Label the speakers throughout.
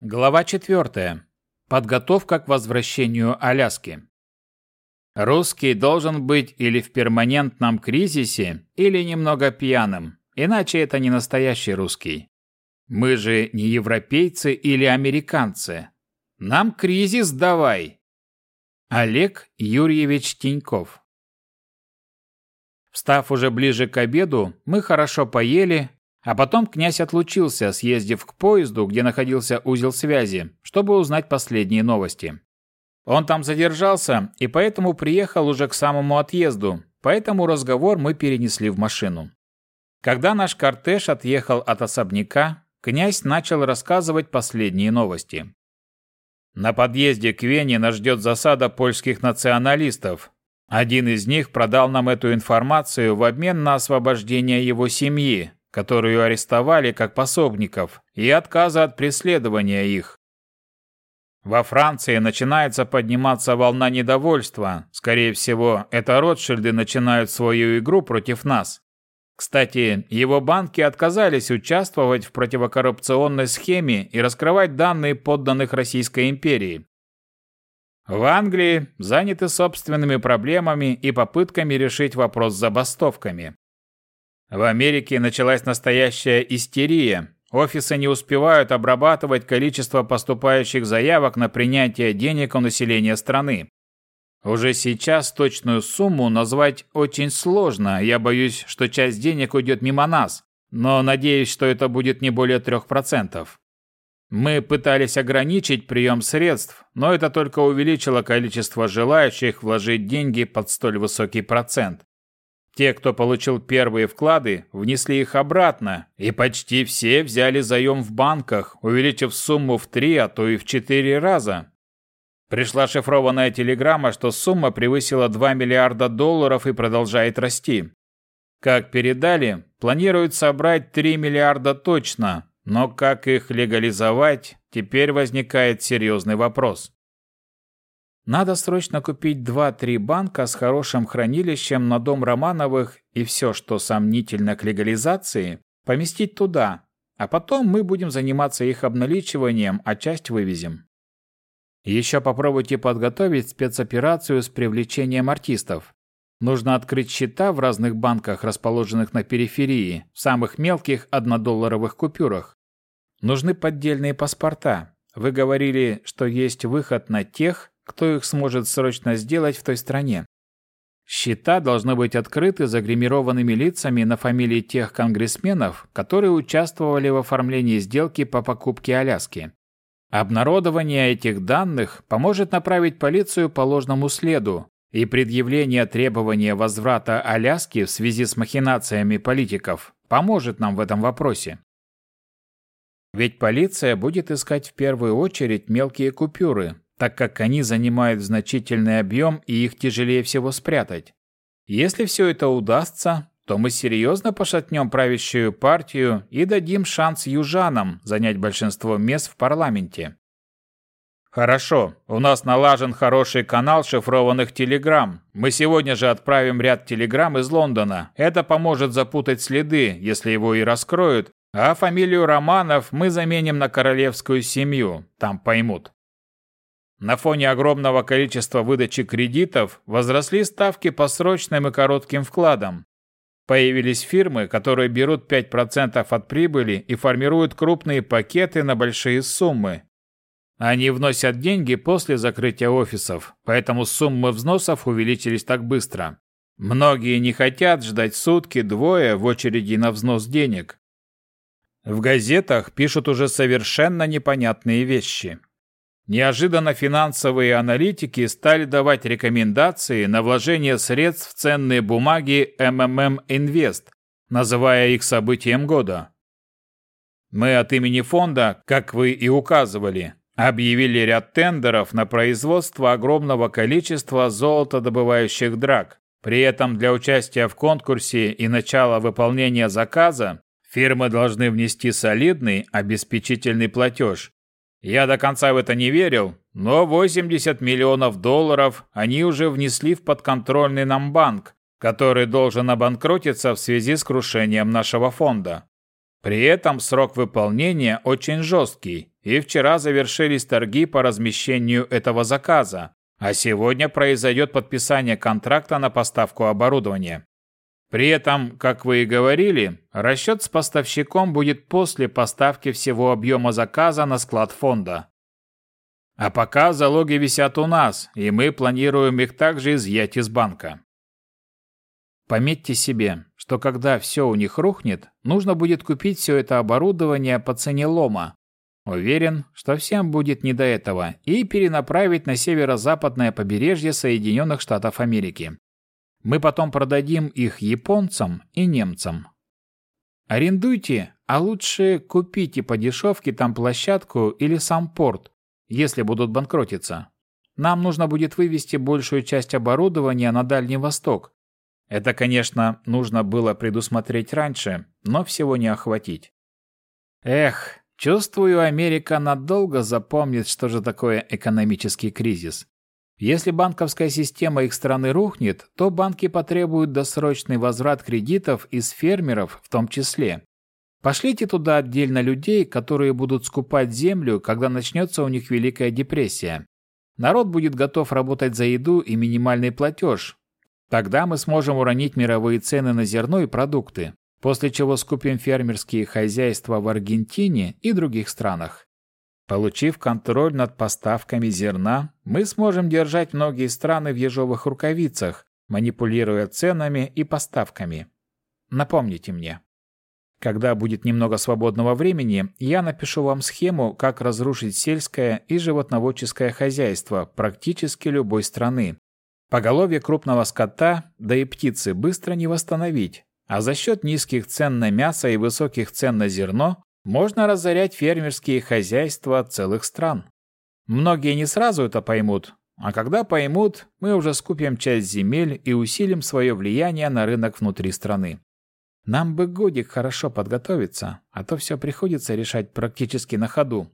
Speaker 1: Глава 4. Подготовка к возвращению Аляски. Русский должен быть или в перманентном кризисе, или немного пьяным, иначе это не настоящий русский. Мы же не европейцы или американцы. Нам кризис давай. Олег Юрьевич Тиньков. Встав уже ближе к обеду, мы хорошо поели, а потом князь отлучился, съездив к поезду, где находился узел связи, чтобы узнать последние новости. Он там задержался и поэтому приехал уже к самому отъезду, поэтому разговор мы перенесли в машину. Когда наш кортеж отъехал от особняка, князь начал рассказывать последние новости. На подъезде к Вене нас ждет засада польских националистов. Один из них продал нам эту информацию в обмен на освобождение его семьи, которую арестовали как пособников, и отказа от преследования их. Во Франции начинается подниматься волна недовольства. Скорее всего, это Ротшильды начинают свою игру против нас. Кстати, его банки отказались участвовать в противокоррупционной схеме и раскрывать данные подданных Российской империи. В Англии заняты собственными проблемами и попытками решить вопрос с забастовками. В Америке началась настоящая истерия. Офисы не успевают обрабатывать количество поступающих заявок на принятие денег у населения страны. Уже сейчас точную сумму назвать очень сложно, я боюсь, что часть денег уйдет мимо нас, но надеюсь, что это будет не более 3%. Мы пытались ограничить прием средств, но это только увеличило количество желающих вложить деньги под столь высокий процент. Те, кто получил первые вклады, внесли их обратно, и почти все взяли заем в банках, увеличив сумму в три, а то и в четыре раза. Пришла шифрованная телеграмма, что сумма превысила 2 миллиарда долларов и продолжает расти. Как передали, планируют собрать 3 миллиарда точно, но как их легализовать, теперь возникает серьезный вопрос. Надо срочно купить два-три банка с хорошим хранилищем на дом Романовых и все, что сомнительно к легализации, поместить туда, а потом мы будем заниматься их обналичиванием, а часть вывезем. Еще попробуйте подготовить спецоперацию с привлечением артистов. Нужно открыть счета в разных банках, расположенных на периферии, в самых мелких однодолларовых купюрах. Нужны поддельные паспорта. Вы говорили, что есть выход на тех, кто их сможет срочно сделать в той стране. Счета должны быть открыты загримированными лицами на фамилии тех конгрессменов, которые участвовали в оформлении сделки по покупке Аляски. Обнародование этих данных поможет направить полицию по ложному следу, и предъявление требования возврата Аляски в связи с махинациями политиков поможет нам в этом вопросе. Ведь полиция будет искать в первую очередь мелкие купюры, так как они занимают значительный объем и их тяжелее всего спрятать. Если все это удастся, то мы серьезно пошатнем правящую партию и дадим шанс южанам занять большинство мест в парламенте. Хорошо, у нас налажен хороший канал шифрованных телеграмм. Мы сегодня же отправим ряд телеграмм из Лондона. Это поможет запутать следы, если его и раскроют, а фамилию Романов мы заменим на королевскую семью, там поймут. На фоне огромного количества выдачи кредитов возросли ставки по срочным и коротким вкладам. Появились фирмы, которые берут 5% от прибыли и формируют крупные пакеты на большие суммы. Они вносят деньги после закрытия офисов, поэтому суммы взносов увеличились так быстро. Многие не хотят ждать сутки-двое в очереди на взнос денег. В газетах пишут уже совершенно непонятные вещи. Неожиданно финансовые аналитики стали давать рекомендации на вложение средств в ценные бумаги MMM Invest, называя их событием года. Мы от имени фонда, как вы и указывали, объявили ряд тендеров на производство огромного количества золотодобывающих драк. При этом для участия в конкурсе и начала выполнения заказа фирмы должны внести солидный обеспечительный платеж, я до конца в это не верил, но 80 миллионов долларов они уже внесли в подконтрольный нам банк, который должен обанкротиться в связи с крушением нашего фонда. При этом срок выполнения очень жесткий, и вчера завершились торги по размещению этого заказа, а сегодня произойдет подписание контракта на поставку оборудования. При этом, как вы и говорили, расчет с поставщиком будет после поставки всего объема заказа на склад фонда. А пока залоги висят у нас, и мы планируем их также изъять из банка. Пометьте себе, что когда все у них рухнет, нужно будет купить все это оборудование по цене лома. Уверен, что всем будет не до этого, и перенаправить на северо-западное побережье Соединенных Штатов Америки. Мы потом продадим их японцам и немцам. Арендуйте, а лучше купите по дешевке там площадку или сам порт, если будут банкротиться. Нам нужно будет вывести большую часть оборудования на Дальний Восток, это, конечно, нужно было предусмотреть раньше, но всего не охватить. Эх, чувствую, Америка надолго запомнит, что же такое экономический кризис. Если банковская система их страны рухнет, то банки потребуют досрочный возврат кредитов из фермеров в том числе. Пошлите туда отдельно людей, которые будут скупать землю, когда начнется у них Великая депрессия. Народ будет готов работать за еду и минимальный платеж, Тогда мы сможем уронить мировые цены на зерно и продукты, после чего скупим фермерские хозяйства в Аргентине и других странах. Получив контроль над поставками зерна, мы сможем держать многие страны в ежовых рукавицах, манипулируя ценами и поставками. Напомните мне. Когда будет немного свободного времени, я напишу вам схему, как разрушить сельское и животноводческое хозяйство практически любой страны, Поголовье крупного скота, да и птицы быстро не восстановить, а за счет низких цен на мясо и высоких цен на зерно можно разорять фермерские хозяйства целых стран. Многие не сразу это поймут, а когда поймут, мы уже скупим часть земель и усилим свое влияние на рынок внутри страны. Нам бы годик хорошо подготовиться, а то все приходится решать практически на ходу.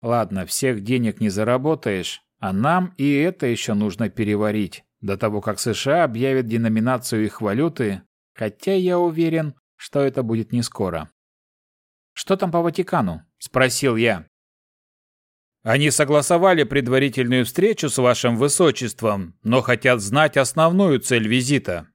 Speaker 1: Ладно, всех денег не заработаешь, а нам и это еще нужно переварить, до того, как США объявят деноминацию их валюты, хотя я уверен, что это будет не скоро. «Что там по Ватикану?» – спросил я. «Они согласовали предварительную встречу с вашим высочеством, но хотят знать основную цель визита».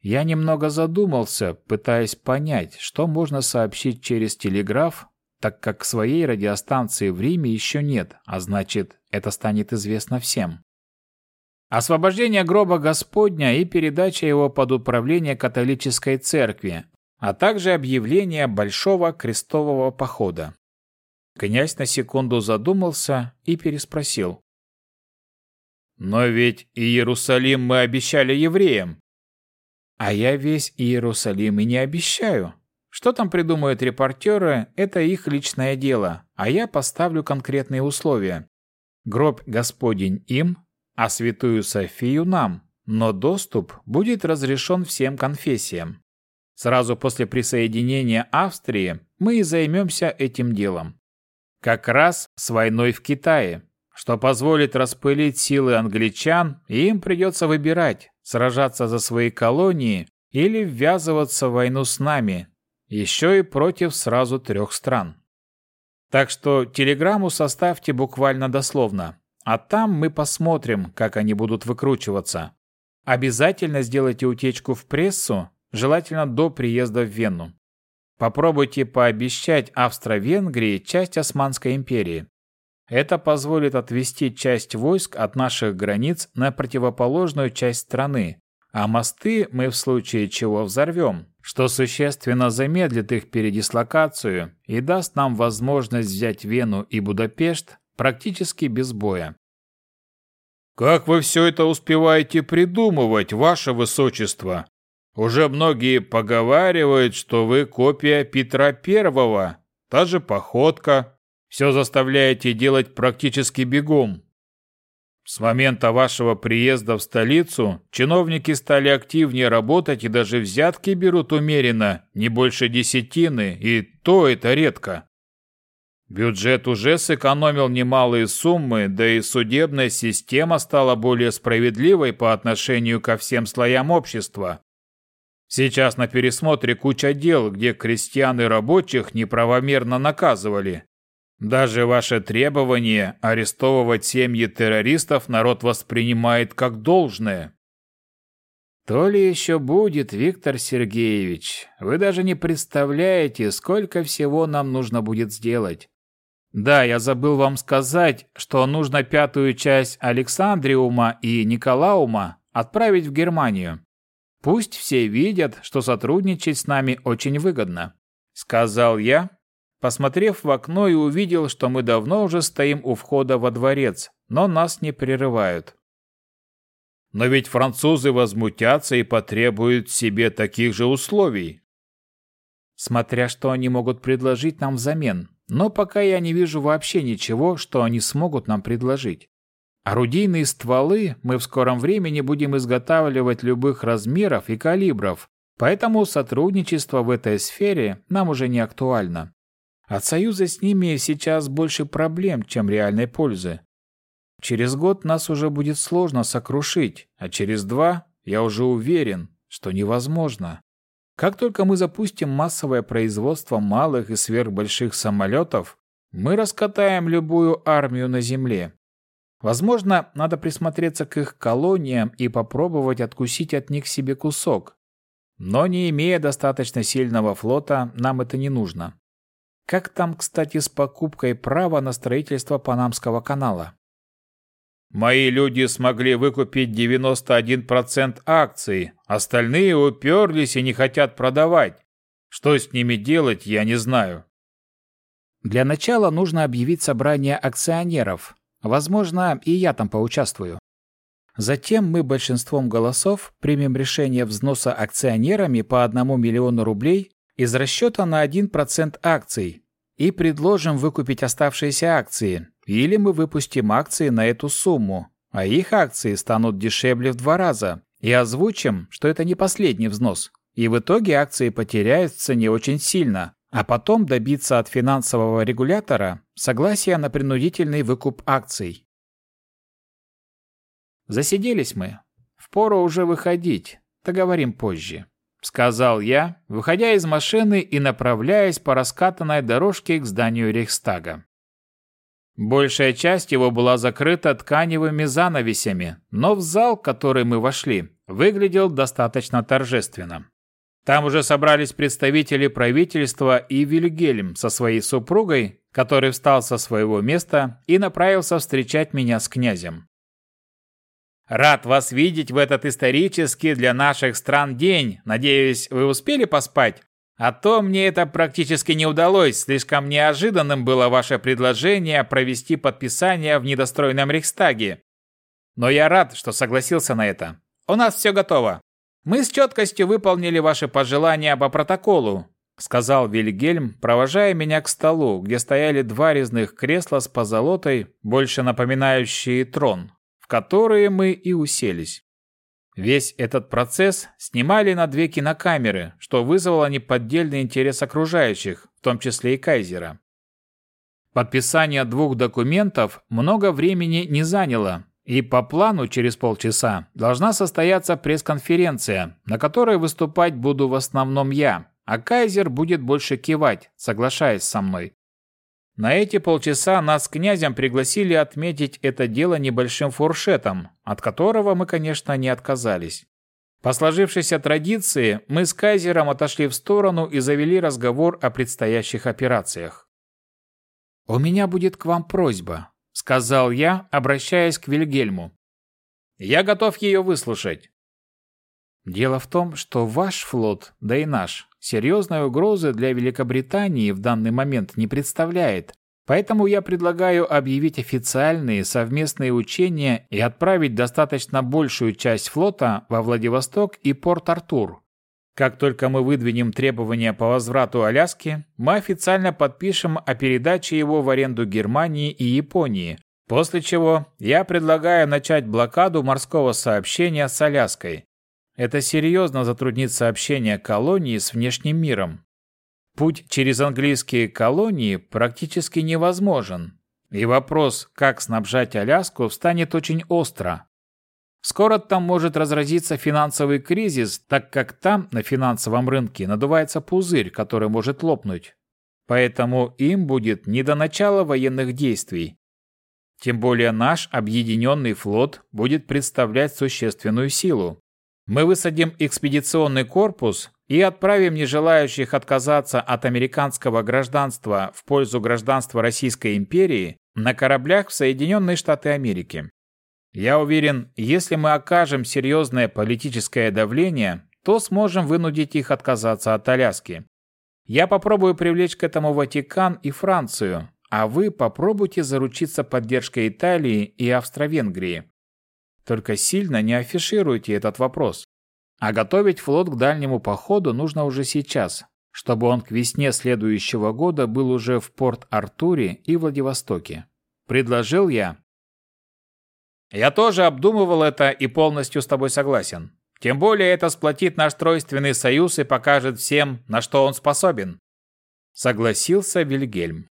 Speaker 1: Я немного задумался, пытаясь понять, что можно сообщить через телеграф, так как своей радиостанции в Риме еще нет, а значит, это станет известно всем. Освобождение гроба Господня и передача его под управление католической церкви, а также объявление Большого крестового похода. Князь на секунду задумался и переспросил. «Но ведь Иерусалим мы обещали евреям». «А я весь Иерусалим и не обещаю», что там придумают репортеры, это их личное дело, а я поставлю конкретные условия. Гроб Господень им, а святую Софию нам, но доступ будет разрешен всем конфессиям. Сразу после присоединения Австрии мы и займемся этим делом. Как раз с войной в Китае, что позволит распылить силы англичан, и им придется выбирать, сражаться за свои колонии или ввязываться в войну с нами, еще и против сразу трех стран. Так что телеграмму составьте буквально дословно, а там мы посмотрим, как они будут выкручиваться. Обязательно сделайте утечку в прессу, желательно до приезда в Вену. Попробуйте пообещать Австро-Венгрии часть Османской империи. Это позволит отвести часть войск от наших границ на противоположную часть страны, а мосты мы в случае чего взорвем, что существенно замедлит их передислокацию и даст нам возможность взять Вену и Будапешт практически без боя.
Speaker 2: «Как вы все это успеваете придумывать, ваше высочество? Уже многие поговаривают, что вы копия Петра Первого, та же походка. Все заставляете делать практически бегом. С момента вашего приезда в столицу чиновники стали активнее работать и даже взятки берут умеренно, не больше десятины, и то это редко. Бюджет уже сэкономил немалые суммы, да и судебная система стала более справедливой по отношению ко всем слоям общества. Сейчас на пересмотре куча дел, где крестьян и рабочих неправомерно наказывали. Даже ваше требование арестовывать семьи террористов народ воспринимает как должное.
Speaker 1: То ли еще будет, Виктор Сергеевич. Вы даже не представляете, сколько всего нам нужно будет сделать. Да, я забыл вам сказать, что нужно пятую часть Александриума и Николаума отправить в Германию. Пусть все видят, что сотрудничать с нами очень выгодно, сказал я, посмотрев в окно и увидел, что мы давно уже стоим у входа во дворец, но нас не прерывают.
Speaker 2: Но ведь французы возмутятся и потребуют себе таких же условий.
Speaker 1: Смотря что они могут предложить нам взамен, но пока я не вижу вообще ничего, что они смогут нам предложить. Орудийные стволы мы в скором времени будем изготавливать любых размеров и калибров, поэтому сотрудничество в этой сфере нам уже не актуально. От союза с ними сейчас больше проблем, чем реальной пользы. Через год нас уже будет сложно сокрушить, а через два я уже уверен, что невозможно. Как только мы запустим массовое производство малых и сверхбольших самолетов, мы раскатаем любую армию на Земле. Возможно, надо присмотреться к их колониям и попробовать откусить от них себе кусок. Но не имея достаточно сильного флота, нам это не нужно. Как там, кстати, с покупкой права на строительство Панамского канала?
Speaker 2: Мои люди смогли выкупить 91% акций, остальные уперлись и не хотят продавать. Что с ними делать, я не знаю.
Speaker 1: Для начала нужно объявить собрание акционеров. Возможно, и я там поучаствую. Затем мы большинством голосов примем решение взноса акционерами по 1 миллиону рублей из расчета на 1% акций и предложим выкупить оставшиеся акции, или мы выпустим акции на эту сумму, а их акции станут дешевле в два раза, и озвучим, что это не последний взнос. И в итоге акции потеряют в цене очень сильно, а потом добиться от финансового регулятора согласия на принудительный выкуп акций. Засиделись мы. Впору уже выходить, договорим позже, сказал я, выходя из машины и направляясь по раскатанной дорожке к зданию Рейхстага. Большая часть его была закрыта тканевыми занавесями, но в зал, в который мы вошли, выглядел достаточно торжественно. Там уже собрались представители правительства и Вильгельм со своей супругой, который встал со своего места и направился встречать меня с князем. «Рад вас видеть в этот исторический для наших стран день. Надеюсь, вы успели поспать?» А то мне это практически не удалось, слишком неожиданным было ваше предложение провести подписание в недостроенном Рейхстаге. Но я рад, что согласился на это. У нас все готово. Мы с четкостью выполнили ваши пожелания по протоколу, сказал Вильгельм, провожая меня к столу, где стояли два резных кресла с позолотой, больше напоминающие трон, в которые мы и уселись. Весь этот процесс снимали на две кинокамеры, что вызвало неподдельный интерес окружающих, в том числе и Кайзера. Подписание двух документов много времени не заняло, и по плану через полчаса должна состояться пресс-конференция, на которой выступать буду в основном я, а Кайзер будет больше кивать, соглашаясь со мной. На эти полчаса нас с князем пригласили отметить это дело небольшим фуршетом, от которого мы, конечно, не отказались. По сложившейся традиции, мы с Кайзером отошли в сторону и завели разговор о предстоящих операциях. «У меня будет к вам просьба», — сказал я, обращаясь к Вильгельму. «Я готов ее выслушать». Дело в том, что ваш флот, да и наш, серьезной угрозы для Великобритании в данный момент не представляет. Поэтому я предлагаю объявить официальные совместные учения и отправить достаточно большую часть флота во Владивосток и Порт-Артур. Как только мы выдвинем требования по возврату Аляски, мы официально подпишем о передаче его в аренду Германии и Японии, после чего я предлагаю начать блокаду морского сообщения с Аляской. Это серьезно затруднит сообщение колонии с внешним миром. Путь через английские колонии практически невозможен, и вопрос, как снабжать Аляску, встанет очень остро. Скоро там может разразиться финансовый кризис, так как там, на финансовом рынке, надувается пузырь, который может лопнуть. Поэтому им будет не до начала военных действий. Тем более наш объединенный флот будет представлять существенную силу. Мы высадим экспедиционный корпус и отправим нежелающих отказаться от американского гражданства в пользу гражданства Российской империи на кораблях в Соединенные Штаты Америки. Я уверен, если мы окажем серьезное политическое давление, то сможем вынудить их отказаться от Аляски. Я попробую привлечь к этому Ватикан и Францию, а вы попробуйте заручиться поддержкой Италии и Австро-Венгрии. Только сильно не афишируйте этот вопрос. А готовить флот к дальнему походу нужно уже сейчас, чтобы он к весне следующего года был уже в Порт-Артуре и Владивостоке. Предложил я, я тоже обдумывал это и полностью с тобой согласен. Тем более это сплотит наш тройственный союз и покажет всем, на что он способен. Согласился Вильгельм.